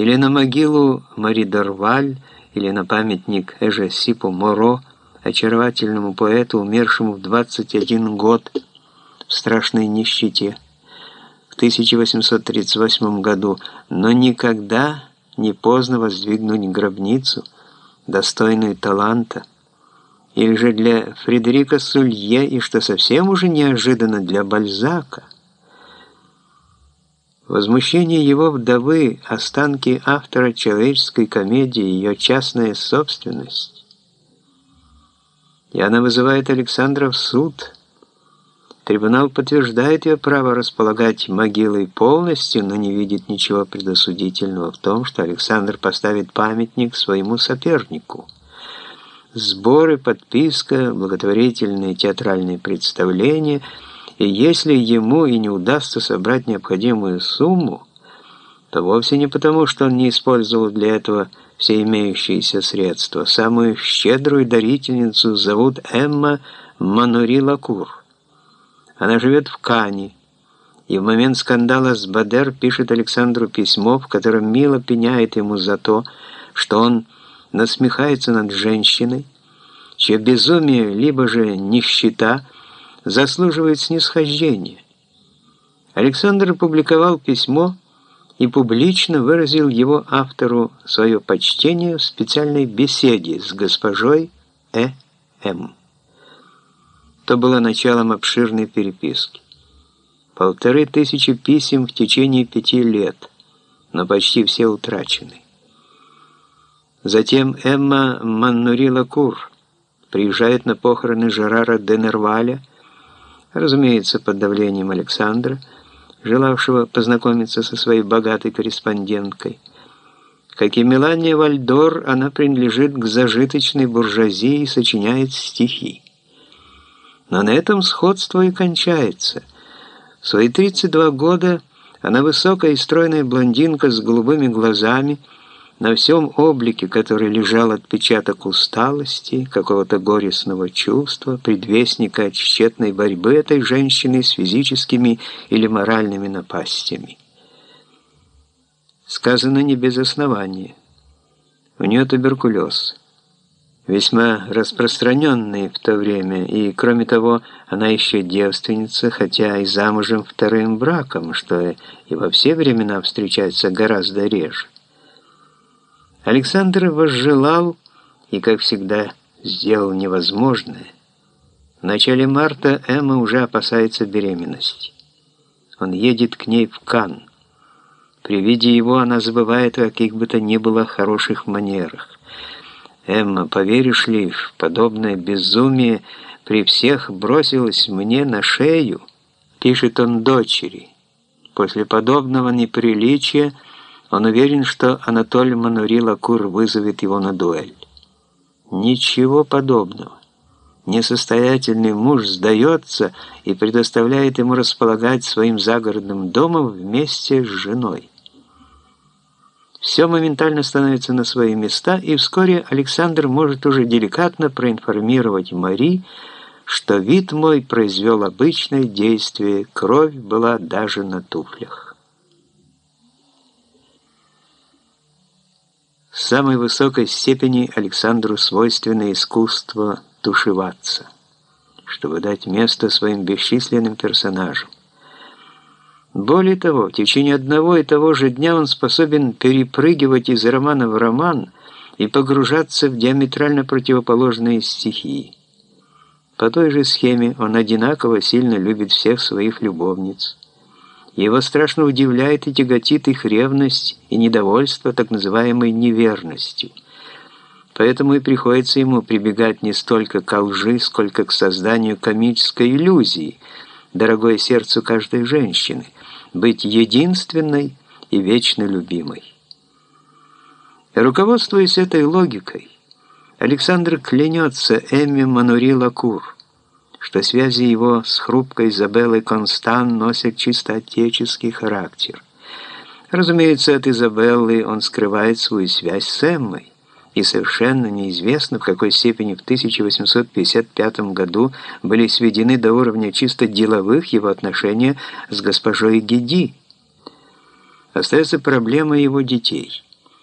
или на могилу Мари Дорваль, или на памятник Эже Сипу Моро, очаровательному поэту, умершему в 21 год в страшной нищете в 1838 году, но никогда не поздно воздвигнуть гробницу, достойную таланта, или же для Фредерика Сулье, и что совсем уже неожиданно для Бальзака. Возмущение его вдовы, останки автора человеческой комедии, ее частная собственность. И она вызывает Александра в суд. Трибунал подтверждает ее право располагать могилой полностью, но не видит ничего предосудительного в том, что Александр поставит памятник своему сопернику – сборы, подписка, благотворительные театральные представления, и если ему и не удастся собрать необходимую сумму, то вовсе не потому, что он не использовал для этого все имеющиеся средства. Самую щедрую дарительницу зовут Эмма Манури Лакур. Она живет в Кане, и в момент скандала с Бадер пишет Александру письмо, в котором мило пеняет ему за то, что он насмехается над женщиной, чье безумие, либо же нищета, заслуживает снисхождения. Александр опубликовал письмо и публично выразил его автору свое почтение в специальной беседе с госпожой Э. М. То было началом обширной переписки. Полторы тысячи писем в течение пяти лет, но почти все утрачены. Затем Эмма Маннурила Кур приезжает на похороны Жерара де Нерваля, разумеется, под давлением Александра, желавшего познакомиться со своей богатой корреспонденткой. Как и Мелания Вальдор, она принадлежит к зажиточной буржуазии и сочиняет стихи. Но на этом сходство и кончается. В свои 32 года она высокая и стройная блондинка с голубыми глазами, на всем облике, который лежал отпечаток усталости, какого-то горестного чувства, предвестника тщетной борьбы этой женщины с физическими или моральными напастями. Сказано не без основания. У нее туберкулез, весьма распространенный в то время, и, кроме того, она еще девственница, хотя и замужем вторым браком, что и во все времена встречается гораздо реже. Александр возжелал и, как всегда, сделал невозможное. В начале марта Эмма уже опасается беременности. Он едет к ней в Кан. При виде его она забывает о каких бы то ни было хороших манерах. «Эмма, поверишь ли, в подобное безумие при всех бросилась мне на шею?» Пишет он дочери. После подобного неприличия он уверен, что Анатолий Манури Лакур вызовет его на дуэль. Ничего подобного. Несостоятельный муж сдается и предоставляет ему располагать своим загородным домом вместе с женой. Все моментально становится на свои места, и вскоре Александр может уже деликатно проинформировать Мари, что вид мой произвел обычное действие, кровь была даже на туфлях. В самой высокой степени Александру свойственно искусство тушеваться, чтобы дать место своим бесчисленным персонажам. Более того, в течение одного и того же дня он способен перепрыгивать из романа в роман и погружаться в диаметрально противоположные стихии. По той же схеме он одинаково сильно любит всех своих любовниц, его страшно удивляет и тяготит их ревность и недовольство так называемой неверностью. Поэтому и приходится ему прибегать не столько к лжи, сколько к созданию комической иллюзии, дорогой сердцу каждой женщины, быть единственной и вечно любимой. Руководствуясь этой логикой, Александр клянется Эмме Манури Лакур – что связи его с хрупкой Изабеллой Констан носят чисто отеческий характер. Разумеется, от Изабеллы он скрывает свою связь с Эммой, и совершенно неизвестно, в какой степени в 1855 году были сведены до уровня чисто деловых его отношения с госпожой Геди. Остается проблема его детей –